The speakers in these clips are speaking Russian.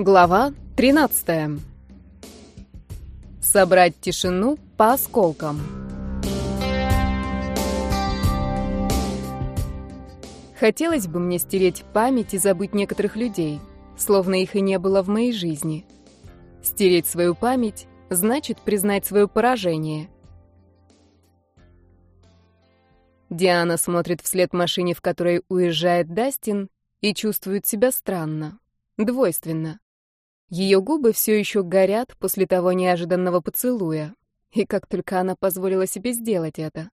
Глава 13. Собрать тишину по осколкам. Хотелось бы мне стереть память и забыть некоторых людей, словно их и не было в моей жизни. Стереть свою память значит признать свое поражение. Диана смотрит вслед машине, в которой уезжает Дастин, и чувствует себя странно, двойственно. Ее губы все еще горят после того неожиданного поцелуя, и как только она позволила себе сделать это.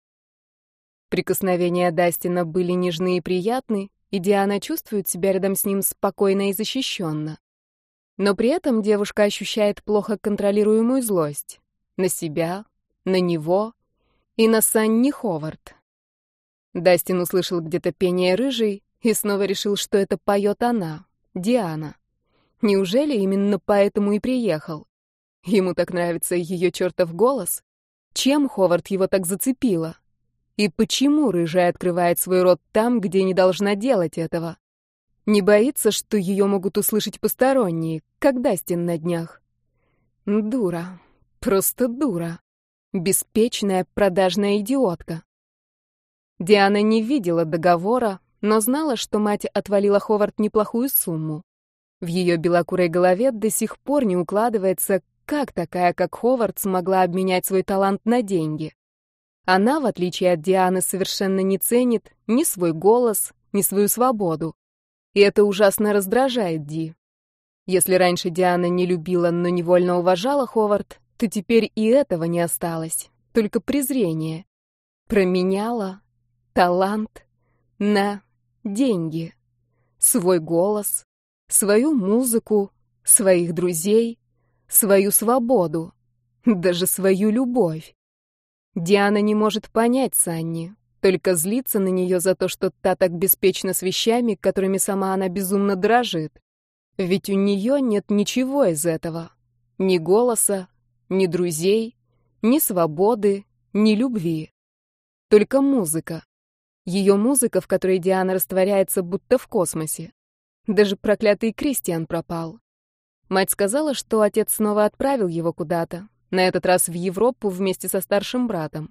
Прикосновения Дастина были нежны и приятны, и Диана чувствует себя рядом с ним спокойно и защищенно. Но при этом девушка ощущает плохо контролируемую злость. На себя, на него и на Санни Ховард. Дастин услышал где-то пение рыжей и снова решил, что это поет она, Диана. Неужели именно поэтому и приехал? Ему так нравится ее чертов голос. Чем Ховард его так зацепила? И почему рыжая открывает свой рот там, где не должна делать этого? Не боится, что ее могут услышать посторонние, как Дастин на днях. Дура. Просто дура. Беспечная продажная идиотка. Диана не видела договора, но знала, что мать отвалила Ховард неплохую сумму. В ее белокурой голове до сих пор не укладывается, как такая, как Ховард, смогла обменять свой талант на деньги. Она, в отличие от Дианы, совершенно не ценит ни свой голос, ни свою свободу. И это ужасно раздражает Ди. Если раньше Диана не любила, но невольно уважала Ховард, то теперь и этого не осталось, только презрение. Променяла талант на деньги, свой голос, свою музыку, своих друзей, свою свободу, даже свою любовь. Диана не может понять Санни, только злится на нее за то, что та так беспечна с вещами, которыми сама она безумно дрожит. Ведь у нее нет ничего из этого. Ни голоса, ни друзей, ни свободы, ни любви. Только музыка. Ее музыка, в которой Диана растворяется будто в космосе. Даже проклятый Кристиан пропал. Мать сказала, что отец снова отправил его куда-то, на этот раз в Европу вместе со старшим братом.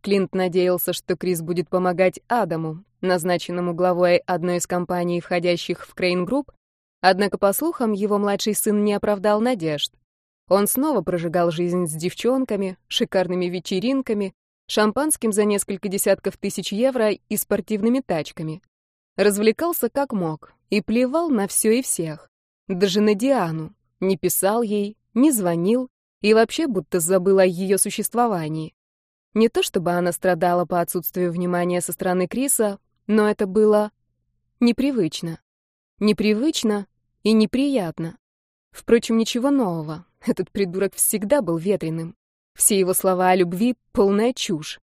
Клинт надеялся, что Крис будет помогать Адаму, назначенному главой одной из компаний, входящих в Крейн Group, однако, по слухам, его младший сын не оправдал надежд. Он снова прожигал жизнь с девчонками, шикарными вечеринками, шампанским за несколько десятков тысяч евро и спортивными тачками. Развлекался как мог и плевал на все и всех. Даже на Диану. Не писал ей, не звонил и вообще будто забыл о ее существовании. Не то чтобы она страдала по отсутствию внимания со стороны Криса, но это было непривычно. Непривычно и неприятно. Впрочем, ничего нового. Этот придурок всегда был ветреным. Все его слова о любви — полная чушь.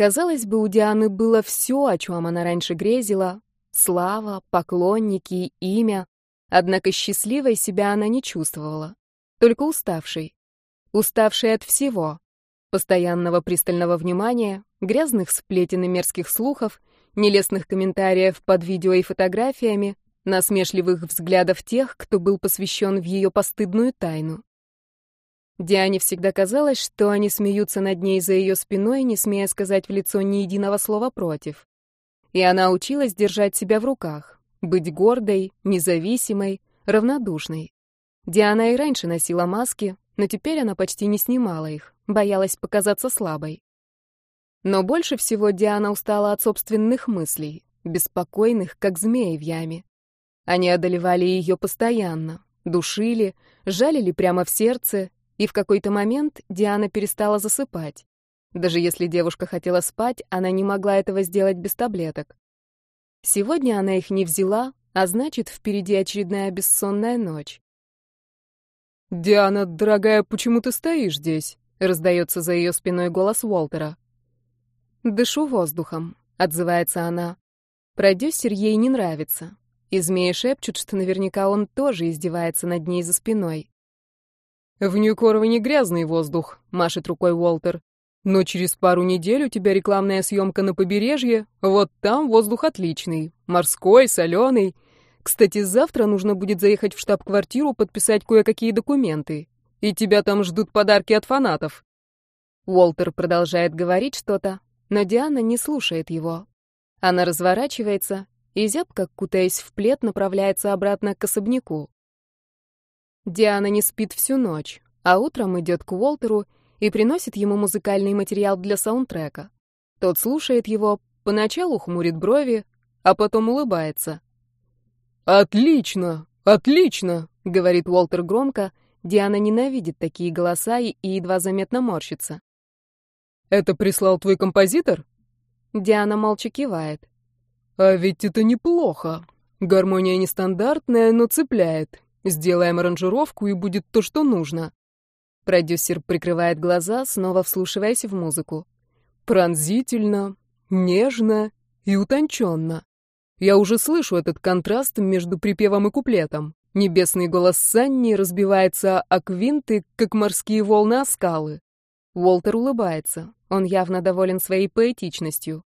Казалось бы, у Дианы было все, о чем она раньше грезила. Слава, поклонники, имя. Однако счастливой себя она не чувствовала. Только уставшей. Уставшей от всего. Постоянного пристального внимания, грязных сплетен и мерзких слухов, нелестных комментариев под видео и фотографиями, насмешливых взглядов тех, кто был посвящен в ее постыдную тайну. Диане всегда казалось, что они смеются над ней за ее спиной, не смея сказать в лицо ни единого слова против. И она училась держать себя в руках, быть гордой, независимой, равнодушной. Диана и раньше носила маски, но теперь она почти не снимала их, боялась показаться слабой. Но больше всего Диана устала от собственных мыслей, беспокойных, как змеи в яме. Они одолевали ее постоянно, душили, жалили прямо в сердце и в какой-то момент Диана перестала засыпать. Даже если девушка хотела спать, она не могла этого сделать без таблеток. Сегодня она их не взяла, а значит, впереди очередная бессонная ночь. «Диана, дорогая, почему ты стоишь здесь?» — раздается за ее спиной голос Уолтера. «Дышу воздухом», — отзывается она. Продюсер ей не нравится. И змеи шепчут, что наверняка он тоже издевается над ней за спиной. «В Нью-Корвине грязный воздух», — машет рукой Уолтер. «Но через пару недель у тебя рекламная съемка на побережье. Вот там воздух отличный. Морской, соленый. Кстати, завтра нужно будет заехать в штаб-квартиру, подписать кое-какие документы. И тебя там ждут подарки от фанатов. Уолтер продолжает говорить что-то, но Диана не слушает его. Она разворачивается и, зябко кутаясь в плед, направляется обратно к особняку. Диана не спит всю ночь, а утром идет к Уолтеру и приносит ему музыкальный материал для саундтрека. Тот слушает его, поначалу хмурит брови, а потом улыбается. «Отлично! Отлично!» — говорит Уолтер громко. Диана ненавидит такие голоса и едва заметно морщится. «Это прислал твой композитор?» Диана молча кивает. «А ведь это неплохо. Гармония нестандартная, но цепляет. Сделаем аранжировку, и будет то, что нужно». Продюсер прикрывает глаза, снова вслушиваясь в музыку. «Пронзительно, нежно и утонченно. Я уже слышу этот контраст между припевом и куплетом. Небесный голос Санни разбивается о квинты, как морские волны о скалы. Уолтер улыбается. Он явно доволен своей поэтичностью.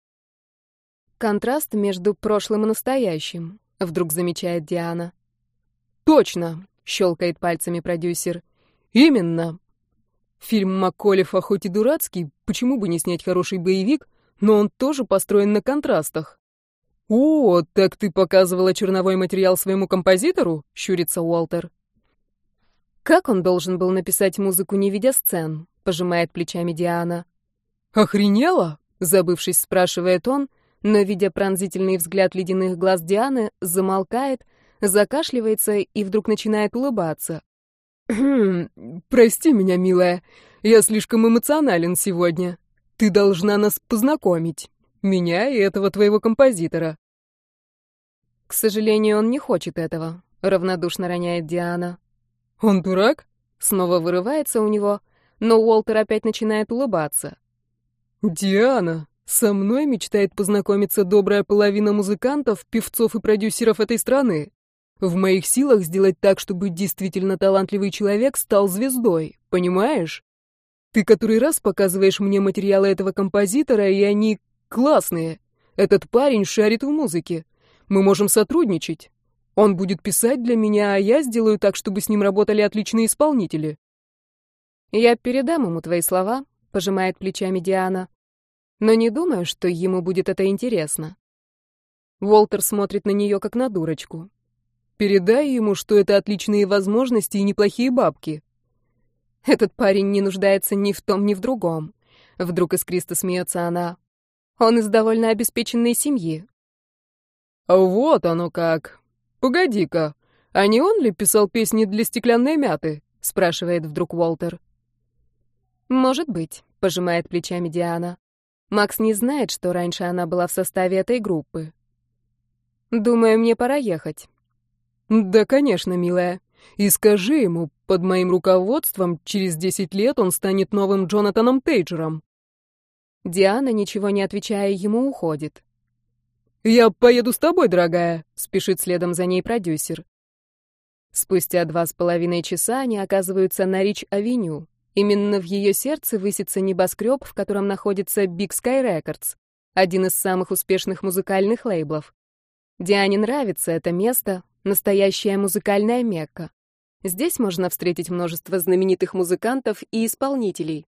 Контраст между прошлым и настоящим, вдруг замечает Диана. Точно, щелкает пальцами продюсер. Именно. Фильм Макколефа хоть и дурацкий, почему бы не снять хороший боевик, но он тоже построен на контрастах. «О, так ты показывала черновой материал своему композитору?» — щурится Уолтер. «Как он должен был написать музыку, не видя сцен?» — пожимает плечами Диана. «Охренела?» — забывшись, спрашивает он, но, видя пронзительный взгляд ледяных глаз Дианы, замолкает, закашливается и вдруг начинает улыбаться. «Хм, прости меня, милая, я слишком эмоционален сегодня. Ты должна нас познакомить, меня и этого твоего композитора». «К сожалению, он не хочет этого», — равнодушно роняет Диана. «Он дурак?» Снова вырывается у него, но Уолтер опять начинает улыбаться. «Диана, со мной мечтает познакомиться добрая половина музыкантов, певцов и продюсеров этой страны. В моих силах сделать так, чтобы действительно талантливый человек стал звездой, понимаешь? Ты который раз показываешь мне материалы этого композитора, и они классные. Этот парень шарит в музыке. Мы можем сотрудничать. Он будет писать для меня, а я сделаю так, чтобы с ним работали отличные исполнители. Я передам ему твои слова, пожимает плечами Диана. Но не думаю, что ему будет это интересно. Уолтер смотрит на нее как на дурочку. Передай ему, что это отличные возможности и неплохие бабки. Этот парень не нуждается ни в том, ни в другом. Вдруг искристо смеется она. Он из довольно обеспеченной семьи. «Вот оно как. Погоди-ка, а не он ли писал песни для стеклянной мяты?» — спрашивает вдруг Уолтер. «Может быть», — пожимает плечами Диана. Макс не знает, что раньше она была в составе этой группы. «Думаю, мне пора ехать». «Да, конечно, милая. И скажи ему, под моим руководством через десять лет он станет новым Джонатаном Тейджером». Диана, ничего не отвечая, ему уходит. «Я поеду с тобой, дорогая», — спешит следом за ней продюсер. Спустя два с половиной часа они оказываются на Рич-авеню. Именно в ее сердце высится небоскреб, в котором находится Big Sky Records, один из самых успешных музыкальных лейблов. Диане нравится это место, настоящая музыкальная мекка. Здесь можно встретить множество знаменитых музыкантов и исполнителей,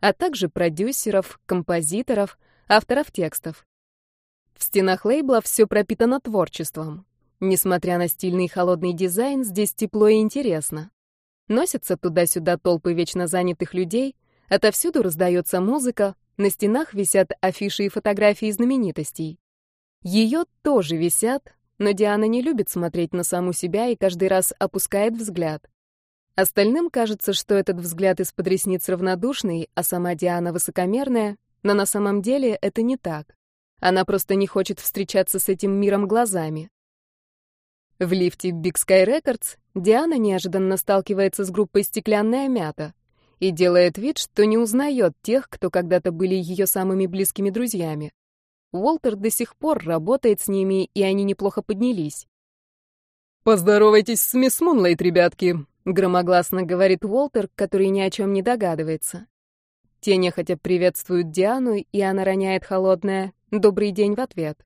а также продюсеров, композиторов, авторов текстов. В стенах лейбла все пропитано творчеством. Несмотря на стильный холодный дизайн, здесь тепло и интересно. Носятся туда-сюда толпы вечно занятых людей, отовсюду раздается музыка, на стенах висят афиши и фотографии знаменитостей. Ее тоже висят, но Диана не любит смотреть на саму себя и каждый раз опускает взгляд. Остальным кажется, что этот взгляд из-под ресниц равнодушный, а сама Диана высокомерная, но на самом деле это не так. Она просто не хочет встречаться с этим миром глазами. В лифте Big Sky Records Диана неожиданно сталкивается с группой «Стеклянная мята» и делает вид, что не узнает тех, кто когда-то были ее самыми близкими друзьями. Уолтер до сих пор работает с ними, и они неплохо поднялись. «Поздоровайтесь с мисс Мунлайт, ребятки», — громогласно говорит Уолтер, который ни о чем не догадывается. Те нехотя приветствуют Диану, и она роняет холодное «добрый день» в ответ.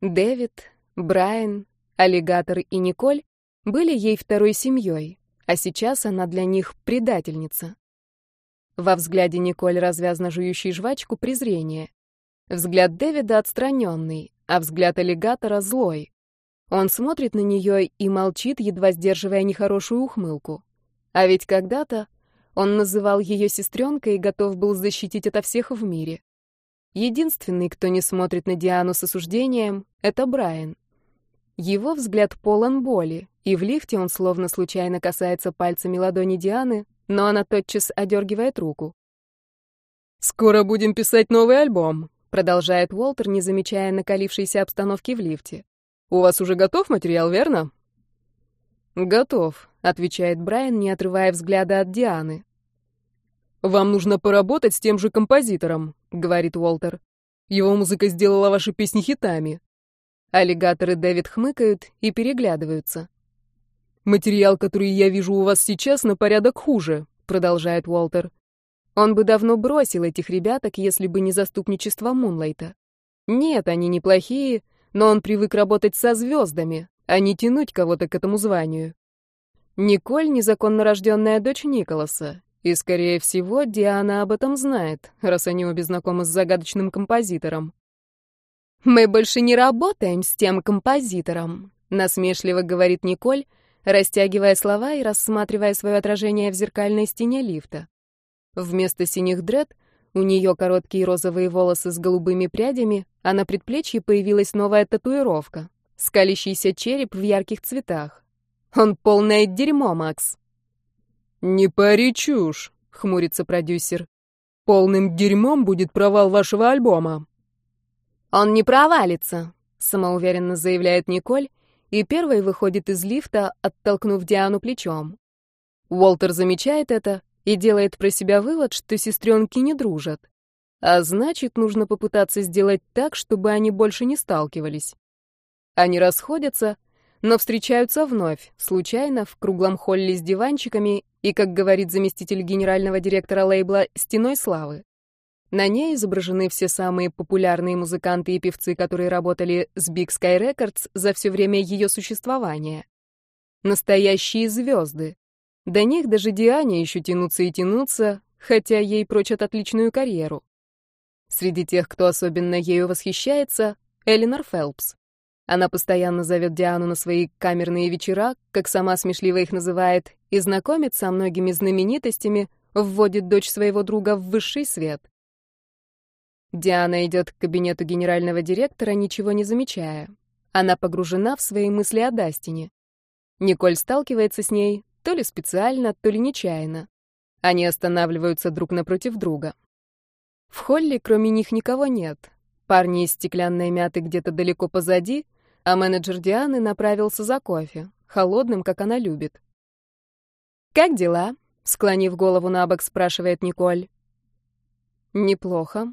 Дэвид, Брайан, Аллигатор и Николь были ей второй семьей, а сейчас она для них предательница. Во взгляде Николь, развязно жующей жвачку, презрение. Взгляд Дэвида отстраненный, а взгляд аллигатора злой. Он смотрит на нее и молчит, едва сдерживая нехорошую ухмылку. А ведь когда-то он называл ее сестренкой и готов был защитить ото всех в мире. Единственный, кто не смотрит на Диану с осуждением, это Брайан. Его взгляд полон боли, и в лифте он словно случайно касается пальцами ладони Дианы, но она тотчас одергивает руку. «Скоро будем писать новый альбом», — продолжает Уолтер, не замечая накалившейся обстановки в лифте. «У вас уже готов материал, верно?» «Готов», — отвечает Брайан, не отрывая взгляда от Дианы. «Вам нужно поработать с тем же композитором», — говорит Уолтер. «Его музыка сделала ваши песни хитами». Аллигаторы Дэвид хмыкают и переглядываются. «Материал, который я вижу у вас сейчас, на порядок хуже», — продолжает Уолтер. Он бы давно бросил этих ребяток, если бы не заступничество Мунлайта. Нет, они неплохие, но он привык работать со звездами, а не тянуть кого-то к этому званию. Николь — незаконно рожденная дочь Николаса, и, скорее всего, Диана об этом знает, раз они обе знакомы с загадочным композитором. «Мы больше не работаем с тем композитором», — насмешливо говорит Николь, растягивая слова и рассматривая свое отражение в зеркальной стене лифта. Вместо синих дред у нее короткие розовые волосы с голубыми прядями, а на предплечье появилась новая татуировка — скалящийся череп в ярких цветах. Он полное дерьмо, Макс. «Не пари чушь», — хмурится продюсер. «Полным дерьмом будет провал вашего альбома». «Он не провалится», — самоуверенно заявляет Николь, и первой выходит из лифта, оттолкнув Диану плечом. Уолтер замечает это и делает про себя вывод, что сестренки не дружат. А значит, нужно попытаться сделать так, чтобы они больше не сталкивались. Они расходятся, но встречаются вновь, случайно, в круглом холле с диванчиками и, как говорит заместитель генерального директора лейбла, «Стеной славы». На ней изображены все самые популярные музыканты и певцы, которые работали с Big Sky Records за все время ее существования. Настоящие звезды, до них даже Диане еще тянуться и тянуться, хотя ей прочат отличную карьеру. Среди тех, кто особенно ею восхищается, Элинор Фелпс. Она постоянно зовет Диану на свои камерные вечера, как сама смешливо их называет, и знакомит со многими знаменитостями, вводит дочь своего друга в высший свет. Диана идет к кабинету генерального директора, ничего не замечая. Она погружена в свои мысли о Дастине. Николь сталкивается с ней, то ли специально, то ли нечаянно. Они останавливаются друг напротив друга. В холле кроме них никого нет. Парни из стеклянной мяты где-то далеко позади, а менеджер Дианы направился за кофе, холодным, как она любит. «Как дела?» — склонив голову на бок, спрашивает Николь. «Неплохо.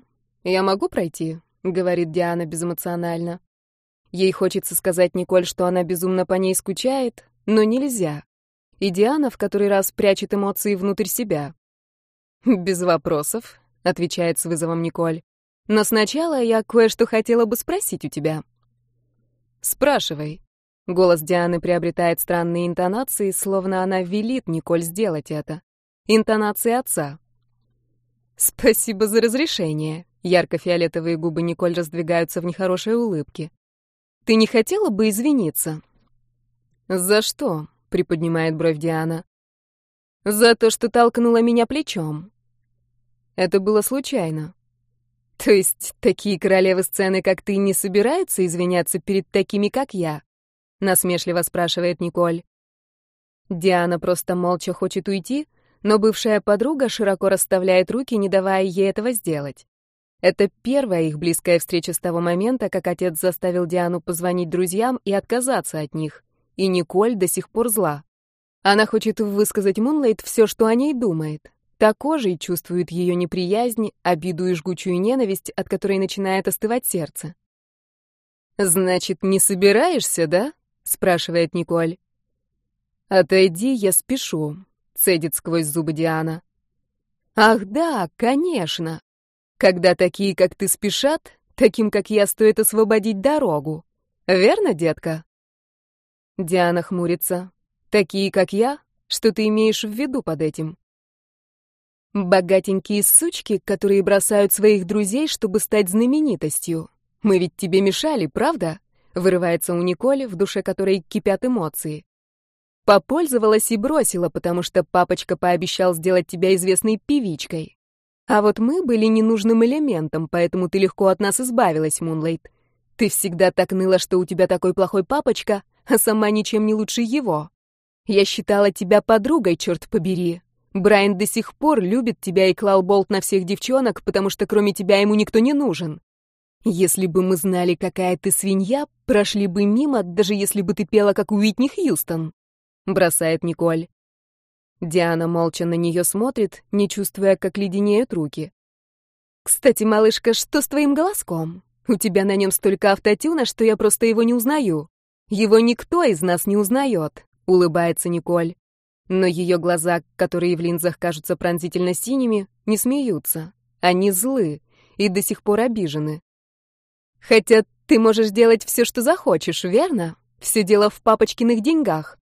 Я могу пройти?» — говорит Диана безэмоционально. Ей хочется сказать Николь, что она безумно по ней скучает, но нельзя и Диана в который раз прячет эмоции внутрь себя. «Без вопросов», — отвечает с вызовом Николь. «Но сначала я кое-что хотела бы спросить у тебя». «Спрашивай». Голос Дианы приобретает странные интонации, словно она велит Николь сделать это. Интонации отца. «Спасибо за разрешение». Ярко-фиолетовые губы Николь раздвигаются в нехорошей улыбке. «Ты не хотела бы извиниться?» «За что?» Приподнимает бровь Диана. За то, что толкнула меня плечом. Это было случайно. То есть такие королевы сцены, как ты, не собираются извиняться перед такими, как я? Насмешливо спрашивает Николь. Диана просто молча хочет уйти, но бывшая подруга широко расставляет руки, не давая ей этого сделать. Это первая их близкая встреча с того момента, как отец заставил Диану позвонить друзьям и отказаться от них и Николь до сих пор зла. Она хочет высказать Мунлайт все, что о ней думает. Так кожей чувствует ее неприязнь, обиду и жгучую ненависть, от которой начинает остывать сердце. «Значит, не собираешься, да?» — спрашивает Николь. «Отойди, я спешу», — цедит сквозь зубы Диана. «Ах да, конечно. Когда такие, как ты, спешат, таким, как я, стоит освободить дорогу. Верно, детка?» Диана хмурится. Такие, как я? Что ты имеешь в виду под этим? Богатенькие сучки, которые бросают своих друзей, чтобы стать знаменитостью. Мы ведь тебе мешали, правда? Вырывается у Николи, в душе которой кипят эмоции. Попользовалась и бросила, потому что папочка пообещал сделать тебя известной певичкой. А вот мы были ненужным элементом, поэтому ты легко от нас избавилась, Мунлайт. Ты всегда так ныла, что у тебя такой плохой папочка, а сама ничем не лучше его. Я считала тебя подругой, черт побери, Брайан до сих пор любит тебя и клал болт на всех девчонок, потому что кроме тебя ему никто не нужен. Если бы мы знали, какая ты свинья, прошли бы мимо, даже если бы ты пела, как Уитни Хьюстон», — бросает Николь. Диана молча на нее смотрит, не чувствуя, как леденеют руки. «Кстати, малышка, что с твоим голоском? У тебя на нем столько автотюна, что я просто его не узнаю. Его никто из нас не узнает», — улыбается Николь. Но ее глаза, которые в линзах кажутся пронзительно синими, не смеются. Они злы и до сих пор обижены. Хотя ты можешь делать все, что захочешь, верно? Все дело в папочкиных деньгах.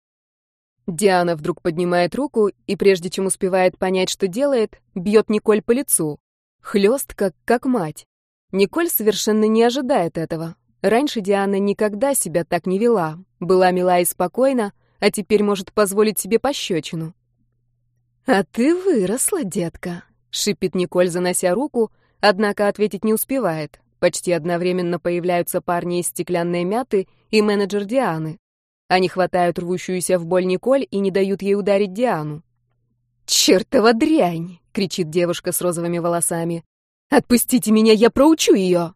Диана вдруг поднимает руку и, прежде чем успевает понять, что делает, бьет Николь по лицу. Хлестко, как мать. Николь совершенно не ожидает этого. Раньше Диана никогда себя так не вела. Была мила и спокойна, а теперь может позволить себе пощечину. «А ты выросла, детка», — шипит Николь, занося руку, однако ответить не успевает. Почти одновременно появляются парни из стеклянной мяты и менеджер Дианы. Они хватают рвущуюся в боль Николь и не дают ей ударить Диану. «Чертова дрянь!» — кричит девушка с розовыми волосами. «Отпустите меня, я проучу ее!»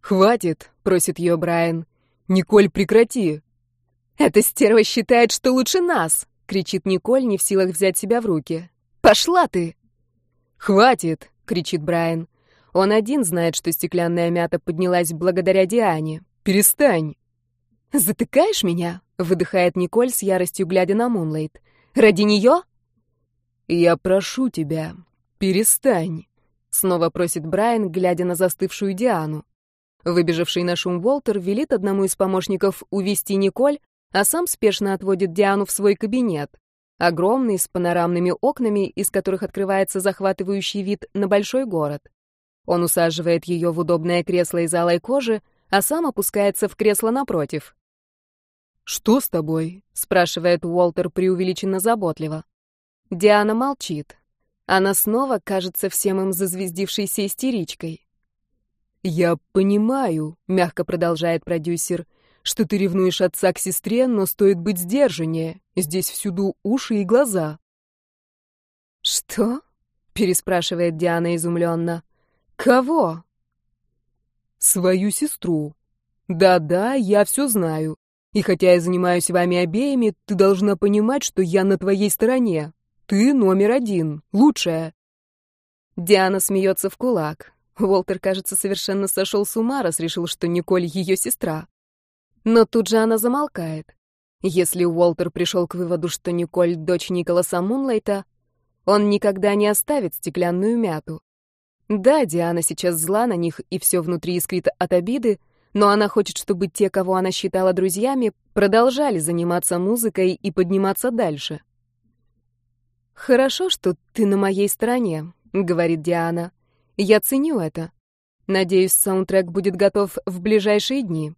«Хватит!» — просит ее Брайан. «Николь, прекрати!» «Эта стерва считает, что лучше нас!» — кричит Николь, не в силах взять себя в руки. «Пошла ты!» «Хватит!» — кричит Брайан. Он один знает, что стеклянная мята поднялась благодаря Диане. «Перестань!» «Затыкаешь меня?» — выдыхает Николь с яростью, глядя на Мунлайт. «Ради нее?» «Я прошу тебя, перестань!» — снова просит Брайан, глядя на застывшую Диану. Выбежавший на шум Волтер велит одному из помощников увести Николь, а сам спешно отводит Диану в свой кабинет. Огромный, с панорамными окнами, из которых открывается захватывающий вид на большой город. Он усаживает ее в удобное кресло из алой кожи, а сам опускается в кресло напротив. «Что с тобой?» — спрашивает Уолтер преувеличенно заботливо. Диана молчит. Она снова кажется всем им зазвездившейся истеричкой. «Я понимаю», — мягко продолжает продюсер, — что ты ревнуешь отца к сестре, но стоит быть сдержаннее. Здесь всюду уши и глаза». «Что?» — переспрашивает Диана изумленно. «Кого?» «Свою сестру. Да-да, я все знаю. И хотя я занимаюсь вами обеими, ты должна понимать, что я на твоей стороне. Ты номер один, лучшая». Диана смеется в кулак. Уолтер, кажется, совершенно сошел с ума, раз решил, что Николь ее сестра. Но тут же она замолкает. Если Уолтер пришел к выводу, что Николь — дочь Николаса Мунлайта, он никогда не оставит стеклянную мяту. Да, Диана сейчас зла на них, и все внутри искрит от обиды, но она хочет, чтобы те, кого она считала друзьями, продолжали заниматься музыкой и подниматься дальше. «Хорошо, что ты на моей стороне», — говорит Диана. «Я ценю это. Надеюсь, саундтрек будет готов в ближайшие дни».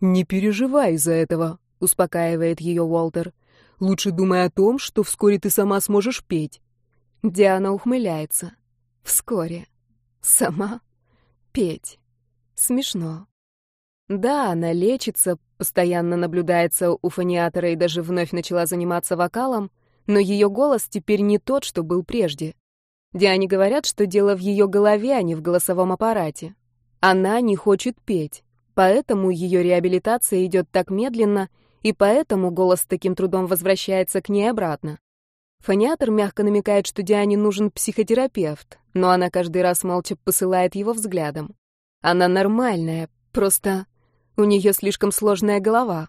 «Не переживай из-за этого», — успокаивает ее Уолтер. «Лучше думай о том, что вскоре ты сама сможешь петь». Диана ухмыляется. «Вскоре. Сама? Петь. Смешно». Да, она лечится, постоянно наблюдается у фониатора и даже вновь начала заниматься вокалом, но ее голос теперь не тот, что был прежде. Диане говорят, что дело в ее голове, а не в голосовом аппарате. Она не хочет петь. Поэтому ее реабилитация идет так медленно, и поэтому голос с таким трудом возвращается к ней обратно. Фониатор мягко намекает, что Диане нужен психотерапевт, но она каждый раз молча посылает его взглядом. Она нормальная, просто у нее слишком сложная голова.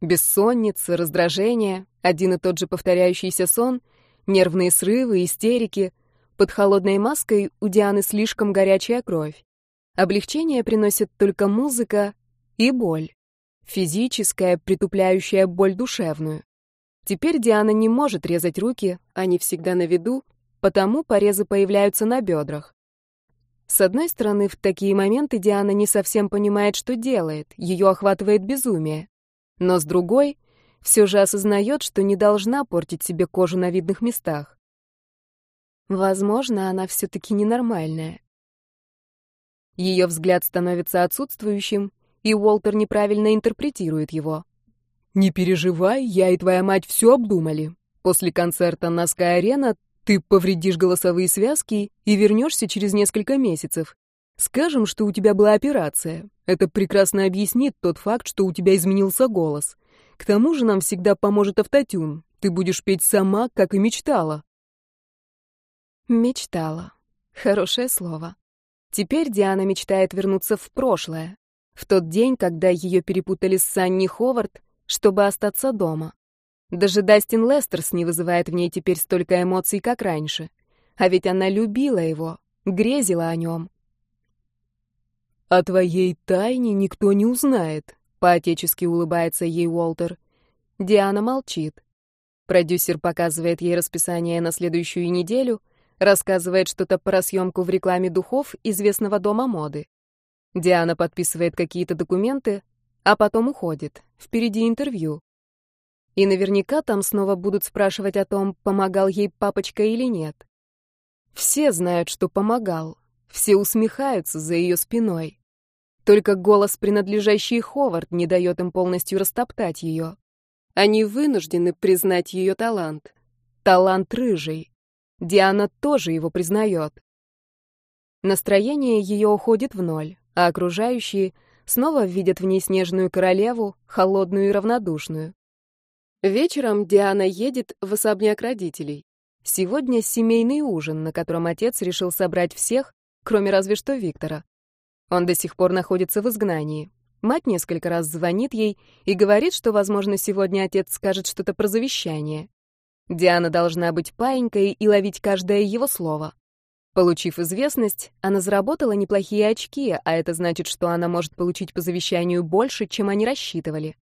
Бессонница, раздражение, один и тот же повторяющийся сон, нервные срывы, истерики. Под холодной маской у Дианы слишком горячая кровь. Облегчение приносит только музыка и боль. физическая, притупляющая боль душевную. Теперь Диана не может резать руки, они всегда на виду, потому порезы появляются на бедрах. С одной стороны, в такие моменты Диана не совсем понимает, что делает, ее охватывает безумие. Но с другой, все же осознает, что не должна портить себе кожу на видных местах. Возможно, она все-таки ненормальная. Ее взгляд становится отсутствующим, и Уолтер неправильно интерпретирует его. «Не переживай, я и твоя мать все обдумали. После концерта на Скай-Арена ты повредишь голосовые связки и вернешься через несколько месяцев. Скажем, что у тебя была операция. Это прекрасно объяснит тот факт, что у тебя изменился голос. К тому же нам всегда поможет автотюн. Ты будешь петь сама, как и мечтала. Мечтала. Хорошее слово. Теперь Диана мечтает вернуться в прошлое. В тот день, когда ее перепутали с Санни Ховард, чтобы остаться дома. Даже Дастин Лестерс не вызывает в ней теперь столько эмоций, как раньше. А ведь она любила его, грезила о нем. «О твоей тайне никто не узнает», — поотечески улыбается ей Уолтер. Диана молчит. Продюсер показывает ей расписание на следующую неделю, Рассказывает что-то про съемку в рекламе духов известного дома моды. Диана подписывает какие-то документы, а потом уходит. Впереди интервью. И наверняка там снова будут спрашивать о том, помогал ей папочка или нет. Все знают, что помогал. Все усмехаются за ее спиной. Только голос, принадлежащий Ховард, не дает им полностью растоптать ее. Они вынуждены признать ее талант. Талант рыжий. Диана тоже его признает. Настроение ее уходит в ноль, а окружающие снова видят в ней снежную королеву, холодную и равнодушную. Вечером Диана едет в особняк родителей. Сегодня семейный ужин, на котором отец решил собрать всех, кроме разве что Виктора. Он до сих пор находится в изгнании. Мать несколько раз звонит ей и говорит, что, возможно, сегодня отец скажет что-то про завещание. Диана должна быть паинькой и ловить каждое его слово. Получив известность, она заработала неплохие очки, а это значит, что она может получить по завещанию больше, чем они рассчитывали.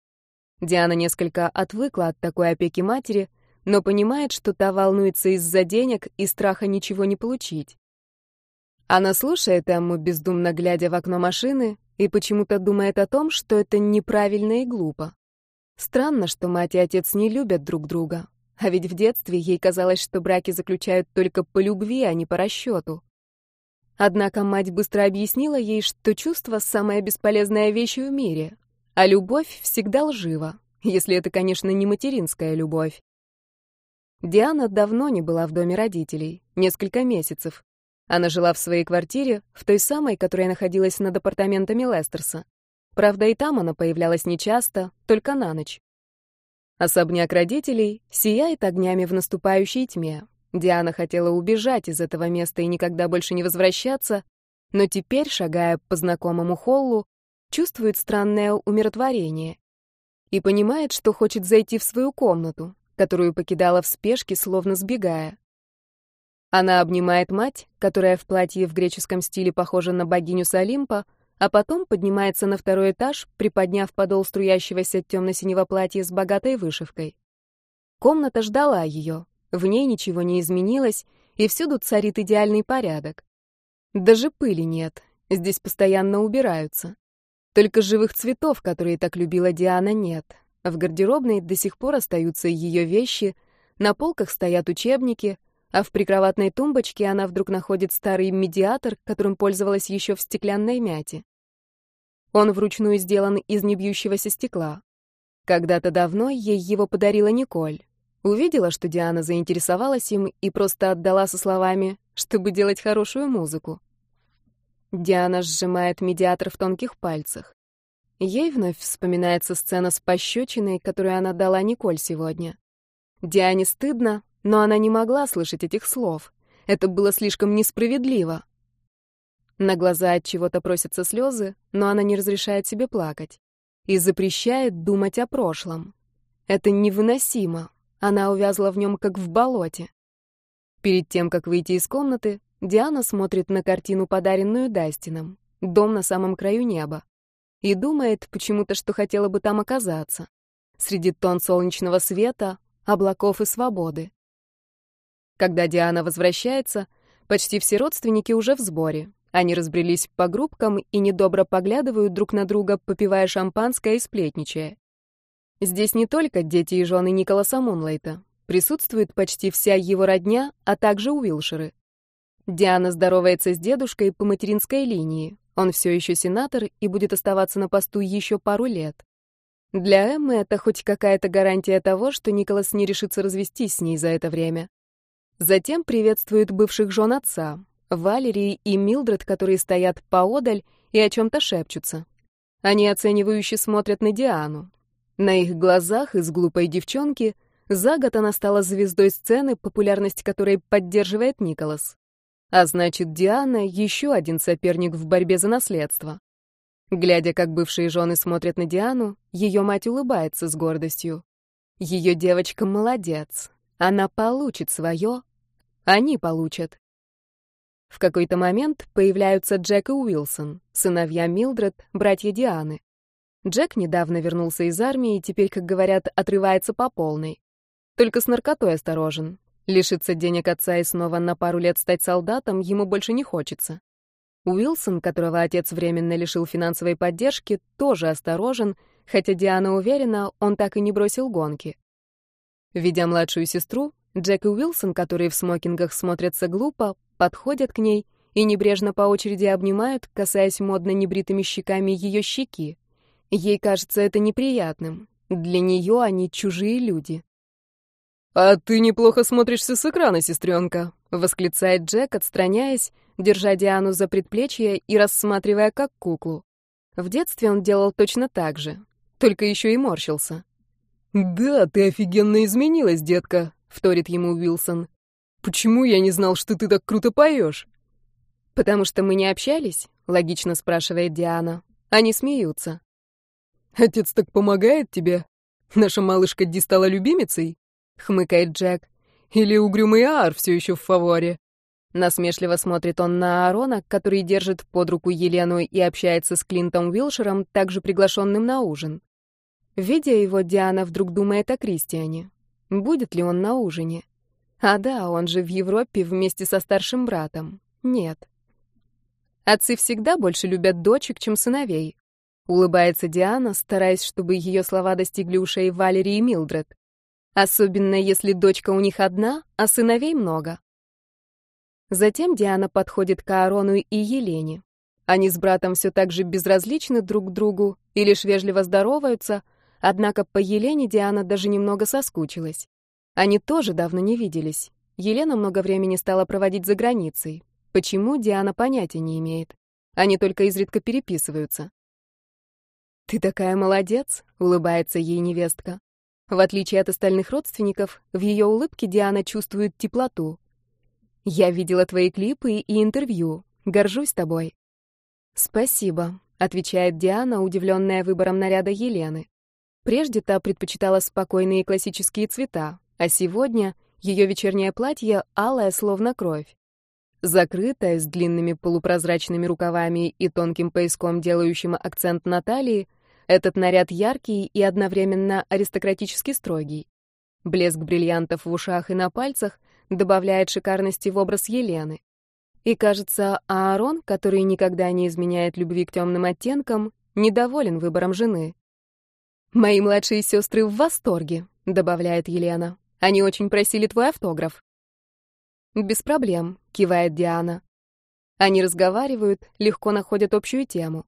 Диана несколько отвыкла от такой опеки матери, но понимает, что та волнуется из-за денег и страха ничего не получить. Она слушает Эмму, бездумно глядя в окно машины, и почему-то думает о том, что это неправильно и глупо. Странно, что мать и отец не любят друг друга. А ведь в детстве ей казалось, что браки заключают только по любви, а не по расчету. Однако мать быстро объяснила ей, что чувство — самая бесполезная вещь в мире, а любовь всегда лжива, если это, конечно, не материнская любовь. Диана давно не была в доме родителей, несколько месяцев. Она жила в своей квартире, в той самой, которая находилась над апартаментами Лестерса. Правда, и там она появлялась нечасто, только на ночь. Особняк родителей сияет огнями в наступающей тьме. Диана хотела убежать из этого места и никогда больше не возвращаться, но теперь, шагая по знакомому холлу, чувствует странное умиротворение и понимает, что хочет зайти в свою комнату, которую покидала в спешке, словно сбегая. Она обнимает мать, которая в платье в греческом стиле похожа на богиню Салимпа, а потом поднимается на второй этаж, приподняв подол струящегося темно-синего платья с богатой вышивкой. Комната ждала ее, в ней ничего не изменилось, и всюду царит идеальный порядок. Даже пыли нет, здесь постоянно убираются. Только живых цветов, которые так любила Диана, нет. В гардеробной до сих пор остаются ее вещи, на полках стоят учебники, а в прикроватной тумбочке она вдруг находит старый медиатор, которым пользовалась еще в стеклянной мяте. Он вручную сделан из небьющегося стекла. Когда-то давно ей его подарила Николь. Увидела, что Диана заинтересовалась им и просто отдала со словами, чтобы делать хорошую музыку. Диана сжимает медиатор в тонких пальцах. Ей вновь вспоминается сцена с пощечиной, которую она дала Николь сегодня. Диане стыдно, но она не могла слышать этих слов. Это было слишком несправедливо. На глаза от чего-то просятся слезы, но она не разрешает себе плакать. И запрещает думать о прошлом. Это невыносимо. Она увязла в нем, как в болоте. Перед тем, как выйти из комнаты, Диана смотрит на картину, подаренную Дастином. Дом на самом краю неба. и думает почему-то, что хотела бы там оказаться. Среди тон солнечного света, облаков и свободы. Когда Диана возвращается, почти все родственники уже в сборе. Они разбрелись по группкам и недобро поглядывают друг на друга, попивая шампанское и сплетничая. Здесь не только дети и жены Николаса Мунлайта. Присутствует почти вся его родня, а также Уилшеры. Диана здоровается с дедушкой по материнской линии. Он все еще сенатор и будет оставаться на посту еще пару лет. Для Эммы это хоть какая-то гарантия того, что Николас не решится развестись с ней за это время. Затем приветствует бывших жен отца, Валерии и Милдред, которые стоят поодаль и о чем-то шепчутся. Они оценивающе смотрят на Диану. На их глазах из глупой девчонки за год она стала звездой сцены, популярность которой поддерживает Николас. А значит, Диана — еще один соперник в борьбе за наследство. Глядя, как бывшие жены смотрят на Диану, ее мать улыбается с гордостью. Ее девочка молодец. Она получит свое. Они получат. В какой-то момент появляются Джек и Уилсон, сыновья Милдред, братья Дианы. Джек недавно вернулся из армии и теперь, как говорят, отрывается по полной. Только с наркотой осторожен. Лишиться денег отца и снова на пару лет стать солдатом ему больше не хочется. Уилсон, которого отец временно лишил финансовой поддержки, тоже осторожен, хотя Диана уверена, он так и не бросил гонки. Видя младшую сестру, Джек и Уилсон, которые в смокингах смотрятся глупо, подходят к ней и небрежно по очереди обнимают, касаясь модно небритыми щеками ее щеки. Ей кажется это неприятным. Для нее они чужие люди. «А ты неплохо смотришься с экрана, сестренка», — восклицает Джек, отстраняясь, держа Диану за предплечье и рассматривая как куклу. В детстве он делал точно так же, только еще и морщился. «Да, ты офигенно изменилась, детка», — вторит ему Уилсон. «Почему я не знал, что ты так круто поешь?» «Потому что мы не общались?» — логично спрашивает Диана. Они смеются. «Отец так помогает тебе? Наша малышка Ди стала любимицей?» — хмыкает Джек. «Или угрюмый Аар все еще в фаворе?» Насмешливо смотрит он на Аарона, который держит под руку Елену и общается с Клинтом Уилшером, также приглашенным на ужин. Видя его, Диана вдруг думает о Кристиане. Будет ли он на ужине? А да, он же в Европе вместе со старшим братом. Нет. Отцы всегда больше любят дочек, чем сыновей. Улыбается Диана, стараясь, чтобы ее слова достигли ушей Валерии и Милдред. Особенно если дочка у них одна, а сыновей много. Затем Диана подходит к Аарону и Елене. Они с братом все так же безразличны друг к другу и лишь вежливо здороваются, однако по Елене Диана даже немного соскучилась. Они тоже давно не виделись. Елена много времени стала проводить за границей. Почему, Диана понятия не имеет. Они только изредка переписываются. «Ты такая молодец», — улыбается ей невестка. В отличие от остальных родственников, в ее улыбке Диана чувствует теплоту. «Я видела твои клипы и интервью. Горжусь тобой». «Спасибо», — отвечает Диана, удивленная выбором наряда Елены. Прежде та предпочитала спокойные классические цвета, а сегодня ее вечернее платье алое, словно кровь. Закрытое, с длинными полупрозрачными рукавами и тонким пояском, делающим акцент на талии, этот наряд яркий и одновременно аристократически строгий. Блеск бриллиантов в ушах и на пальцах добавляет шикарности в образ Елены. И, кажется, Аарон, который никогда не изменяет любви к темным оттенкам, недоволен выбором жены. «Мои младшие сестры в восторге», — добавляет Елена. «Они очень просили твой автограф». «Без проблем», — кивает Диана. Они разговаривают, легко находят общую тему.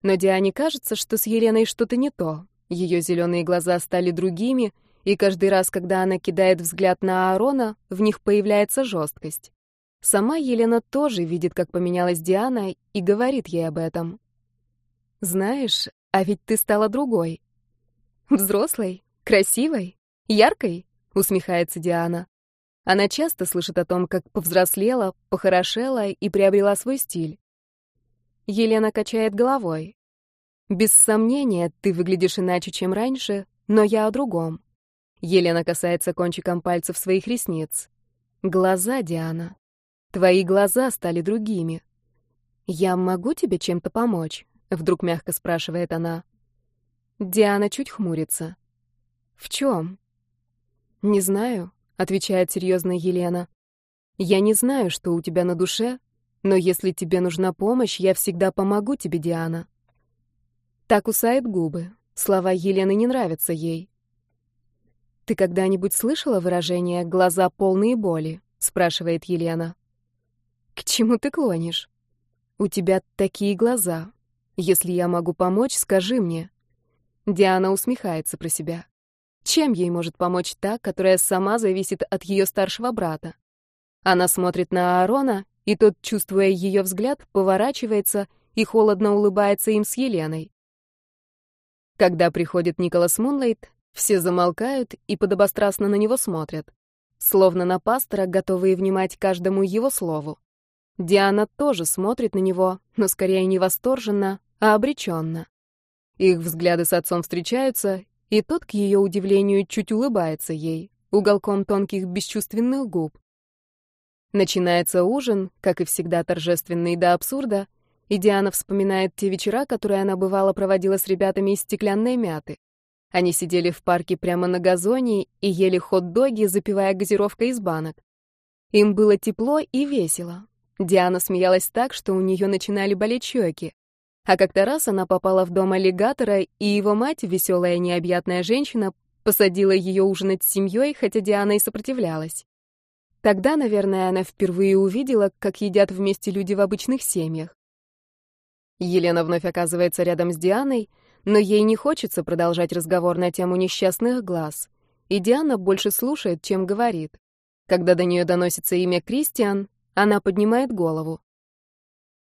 Но Диане кажется, что с Еленой что-то не то. Ее зеленые глаза стали другими, и каждый раз, когда она кидает взгляд на Аарона, в них появляется жесткость. Сама Елена тоже видит, как поменялась Диана, и говорит ей об этом. «Знаешь, а ведь ты стала другой. Взрослой, красивой, яркой», — усмехается Диана. Она часто слышит о том, как повзрослела, похорошела и приобрела свой стиль. Елена качает головой. Без сомнения, ты выглядишь иначе, чем раньше, но я о другом. Елена касается кончиком пальцев своих ресниц. Глаза, Диана. Твои глаза стали другими. Я могу тебе чем-то помочь? — вдруг мягко спрашивает она. Диана чуть хмурится. «В чем?» «Не знаю», — отвечает серьезно Елена. «Я не знаю, что у тебя на душе, но если тебе нужна помощь, я всегда помогу тебе, Диана». Так кусает губы. Слова Елены не нравятся ей. «Ты когда-нибудь слышала выражение «глаза полные боли»?» — спрашивает Елена. «К чему ты клонишь? У тебя такие глаза. Если я могу помочь, скажи мне». Диана усмехается про себя. Чем ей может помочь та, которая сама зависит от ее старшего брата? Она смотрит на Аарона, и тот, чувствуя ее взгляд, поворачивается и холодно улыбается им с Еленой. Когда приходит Николас Мунлайт, все замолкают и подобострастно на него смотрят, словно на пастора, готовые внимать каждому его слову. Диана тоже смотрит на него, но скорее не восторженно, а обреченно. Их взгляды с отцом встречаются, и тот, к ее удивлению, чуть улыбается ей, уголком тонких бесчувственных губ. Начинается ужин, как и всегда торжественный до абсурда, и Диана вспоминает те вечера, которые она бывало проводила с ребятами из стеклянной мяты. Они сидели в парке прямо на газоне и ели хот-доги, запивая газировкой из банок. Им было тепло и весело. Диана смеялась так, что у нее начинали болеть щеки. А как-то раз она попала в дом аллигатора, и его мать, веселая необъятная женщина, посадила ее ужинать с семьей, хотя Диана и сопротивлялась. Тогда, наверное, она впервые увидела, как едят вместе люди в обычных семьях. Елена вновь оказывается рядом с Дианой, но ей не хочется продолжать разговор на тему несчастных глаз. И Диана больше слушает, чем говорит. Когда до нее доносится имя Кристиан, она поднимает голову.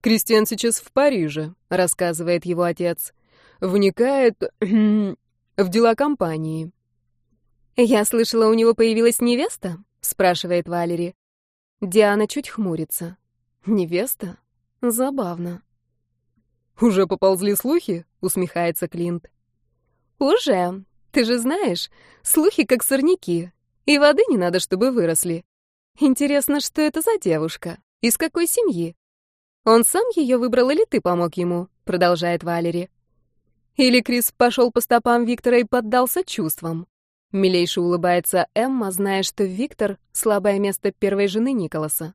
Кристиан сейчас в Париже, рассказывает его отец. Вникает в дела компании. Я слышала, у него появилась невеста, спрашивает Валери. Диана чуть хмурится. Невеста? Забавно. Уже поползли слухи? усмехается Клинт. Уже. Ты же знаешь, слухи как сорняки. И воды не надо, чтобы выросли. Интересно, что это за девушка? Из какой семьи? Он сам ее выбрал или ты помог ему? Продолжает Валери. Или Крис пошел по стопам Виктора и поддался чувствам? Милейше улыбается Эмма, зная, что Виктор — слабое место первой жены Николаса.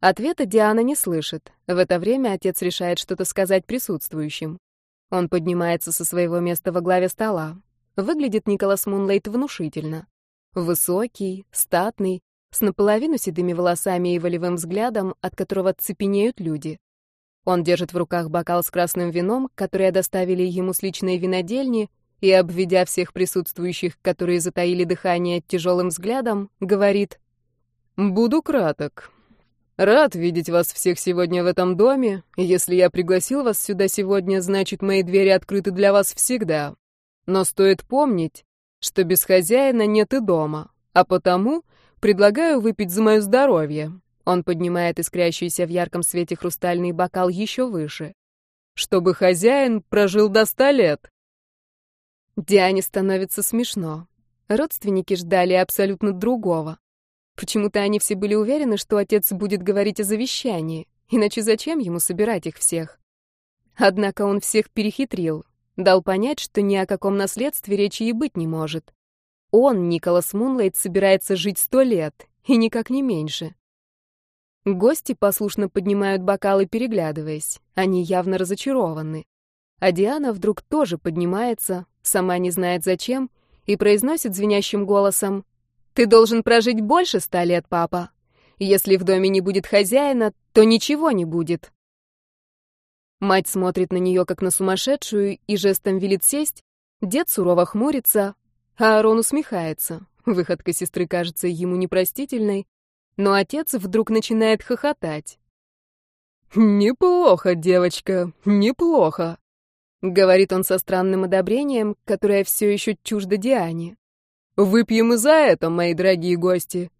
Ответа Диана не слышит. В это время отец решает что-то сказать присутствующим. Он поднимается со своего места во главе стола. Выглядит Николас Мунлейт внушительно. Высокий, статный, с наполовину седыми волосами и волевым взглядом, от которого цепенеют люди. Он держит в руках бокал с красным вином, которое доставили ему с личной винодельни, и, обведя всех присутствующих, которые затаили дыхание тяжелым взглядом, говорит «Буду краток. Рад видеть вас всех сегодня в этом доме. Если я пригласил вас сюда сегодня, значит, мои двери открыты для вас всегда. Но стоит помнить, что без хозяина нет и дома, а потому Предлагаю выпить за мое здоровье. Он поднимает искрящийся в ярком свете хрустальный бокал еще выше. Чтобы хозяин прожил до ста лет. Диане становится смешно. Родственники ждали абсолютно другого. Почему-то они все были уверены, что отец будет говорить о завещании, иначе зачем ему собирать их всех? Однако он всех перехитрил, дал понять, что ни о каком наследстве речи и быть не может. Он, Николас Мунлайт, собирается жить сто лет, и никак не меньше. Гости послушно поднимают бокалы, переглядываясь. Они явно разочарованы. А Диана вдруг тоже поднимается, сама не знает зачем, и произносит звенящим голосом «Ты должен прожить больше ста лет, папа. Если в доме не будет хозяина, то ничего не будет». Мать смотрит на нее, как на сумасшедшую, и жестом велит сесть. Дед сурово хмурится, Аарон усмехается. Выходка сестры кажется ему непростительной, но отец вдруг начинает хохотать. «Неплохо, девочка, неплохо», — говорит он со странным одобрением, которое все еще чуждо Диане. «Выпьем и за это, мои дорогие гости».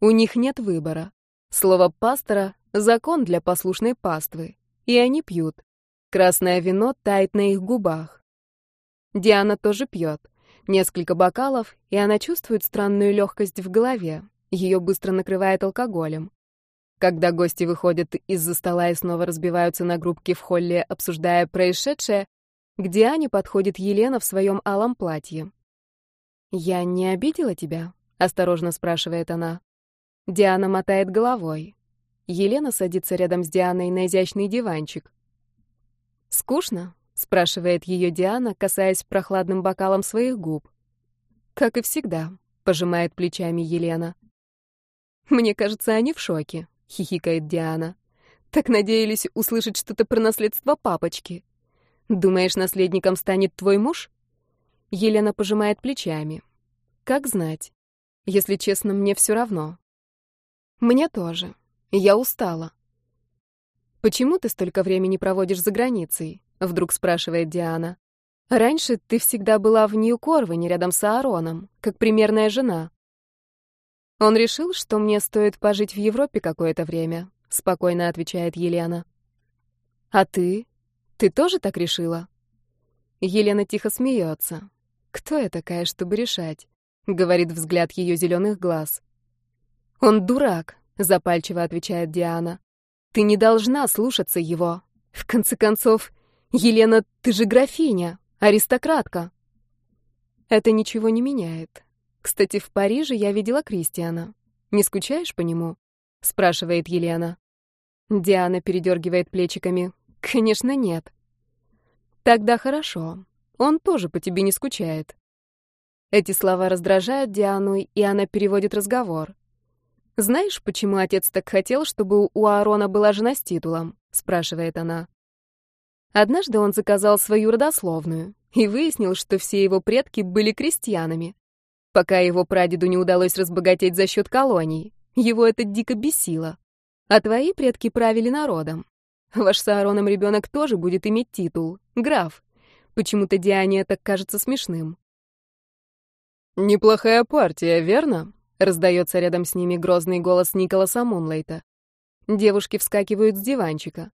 У них нет выбора. Слово пастора — закон для послушной паствы, и они пьют. Красное вино тает на их губах. Диана тоже пьет. Несколько бокалов, и она чувствует странную легкость в голове. Ее быстро накрывает алкоголем. Когда гости выходят из-за стола и снова разбиваются на группки в холле, обсуждая происшедшее, к Диане подходит Елена в своем алом платье. «Я не обидела тебя?» — осторожно спрашивает она. Диана мотает головой. Елена садится рядом с Дианой на изящный диванчик. «Скучно?» — спрашивает ее Диана, касаясь прохладным бокалом своих губ. «Как и всегда», — пожимает плечами Елена. «Мне кажется, они в шоке», — хихикает Диана. «Так надеялись услышать что-то про наследство папочки. Думаешь, наследником станет твой муж?» Елена пожимает плечами. «Как знать. Если честно, мне все равно». «Мне тоже. Я устала». «Почему ты столько времени проводишь за границей?» — вдруг спрашивает Диана. «Раньше ты всегда была в Нью-Корване рядом с Аароном, как примерная жена». Он решил, что мне стоит пожить в Европе какое-то время, спокойно отвечает Елена. А ты? Ты тоже так решила? Елена тихо смеется. Кто я такая, чтобы решать? говорит взгляд ее зеленых глаз. Он дурак, запальчиво отвечает Диана. Ты не должна слушаться его. В конце концов, Елена, ты же графиня, аристократка. Это ничего не меняет. Кстати, в Париже я видела Кристиана. Не скучаешь по нему? спрашивает Елена. Диана передергивает плечиками. Конечно, нет. Тогда хорошо. Он тоже по тебе не скучает. Эти слова раздражают Диану, и она переводит разговор. Знаешь, почему отец так хотел, чтобы у Аарона была жена с титулом? спрашивает она. Однажды он заказал свою родословную и выяснил, что все его предки были крестьянами пока его прадеду не удалось разбогатеть за счет колоний. Его это дико бесило. А твои предки правили народом. Ваш с Аароном ребенок тоже будет иметь титул — граф. Почему-то Диане это кажется смешным. «Неплохая партия, верно?» — раздается рядом с ними грозный голос Николаса Мунлейта. Девушки вскакивают с диванчика.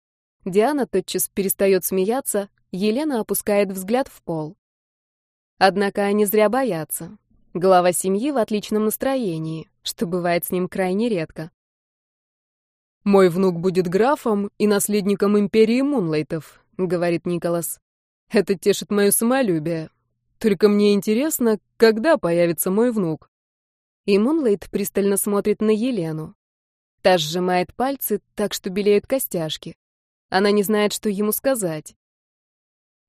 Диана тотчас перестает смеяться, Елена опускает взгляд в пол. Однако они зря боятся. Глава семьи в отличном настроении, что бывает с ним крайне редко. «Мой внук будет графом и наследником империи Мунлайтов», — говорит Николас. «Это тешит мое самолюбие. Только мне интересно, когда появится мой внук». И Мунлайт пристально смотрит на Елену. Та сжимает пальцы так, что белеют костяшки. Она не знает, что ему сказать.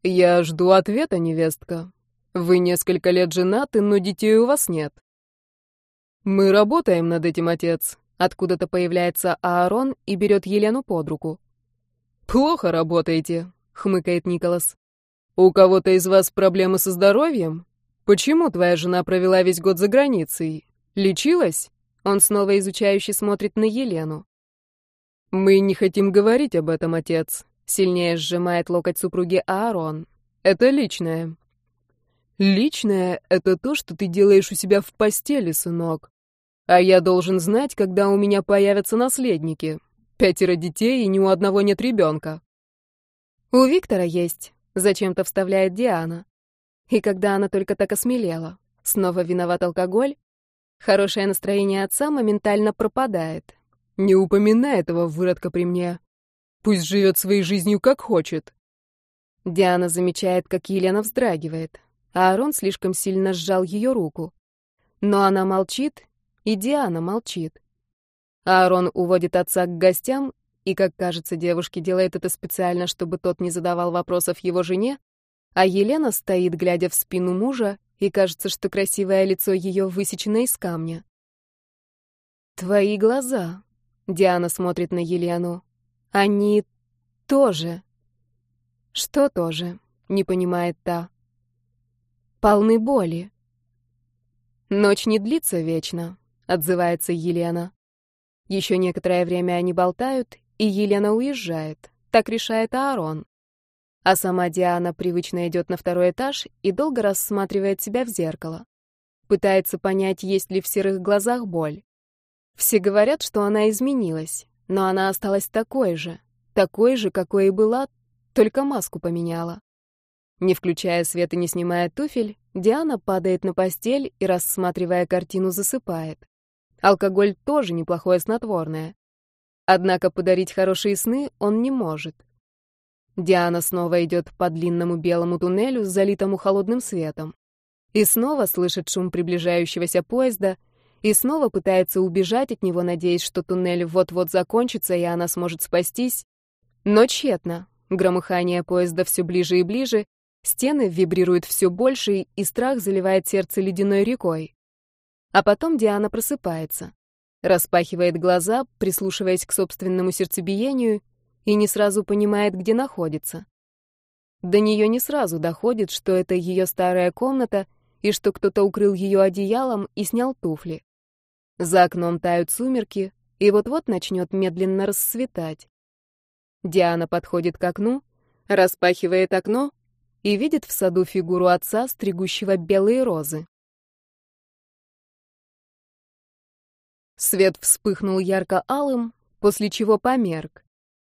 «Я жду ответа, невестка», вы несколько лет женаты, но детей у вас нет. Мы работаем над этим, отец. Откуда-то появляется Аарон и берет Елену под руку. Плохо работаете, хмыкает Николас. У кого-то из вас проблемы со здоровьем? Почему твоя жена провела весь год за границей? Лечилась? Он снова изучающе смотрит на Елену. Мы не хотим говорить об этом, отец. Сильнее сжимает локоть супруги Аарон. Это личное. Личное — это то, что ты делаешь у себя в постели, сынок. А я должен знать, когда у меня появятся наследники. Пятеро детей, и ни у одного нет ребенка. У Виктора есть, зачем-то вставляет Диана. И когда она только так осмелела, снова виноват алкоголь, хорошее настроение отца моментально пропадает. Не упоминай этого выродка при мне. Пусть живет своей жизнью, как хочет. Диана замечает, как Елена вздрагивает а Аарон слишком сильно сжал ее руку. Но она молчит, и Диана молчит. Аарон уводит отца к гостям, и, как кажется, девушке делает это специально, чтобы тот не задавал вопросов его жене, а Елена стоит, глядя в спину мужа, и кажется, что красивое лицо ее высечено из камня. «Твои глаза», — Диана смотрит на Елену, — «они тоже». «Что тоже?» — не понимает та полны боли. Ночь не длится вечно, отзывается Елена. Еще некоторое время они болтают, и Елена уезжает. Так решает Аарон. А сама Диана привычно идет на второй этаж и долго рассматривает себя в зеркало. Пытается понять, есть ли в серых глазах боль. Все говорят, что она изменилась, но она осталась такой же, такой же, какой и была, только маску поменяла. Не включая свет и не снимая туфель, Диана падает на постель и, рассматривая картину, засыпает. Алкоголь тоже неплохое снотворное. Однако подарить хорошие сны он не может. Диана снова идет по длинному белому туннелю, залитому холодным светом. И снова слышит шум приближающегося поезда, и снова пытается убежать от него, надеясь, что туннель вот-вот закончится, и она сможет спастись. Но тщетно. Громыхание поезда все ближе и ближе, стены вибрируют все больше, и страх заливает сердце ледяной рекой. А потом Диана просыпается. Распахивает глаза, прислушиваясь к собственному сердцебиению, и не сразу понимает, где находится. До нее не сразу доходит, что это ее старая комната и что кто-то укрыл ее одеялом и снял туфли. За окном тают сумерки, и вот-вот начнет медленно рассветать. Диана подходит к окну, распахивает окно и видит в саду фигуру отца, стригущего белые розы. Свет вспыхнул ярко-алым, после чего померк.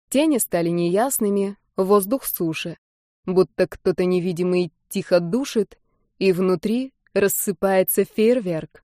Тени стали неясными, воздух суше, будто кто-то невидимый тихо душит, и внутри рассыпается фейерверк.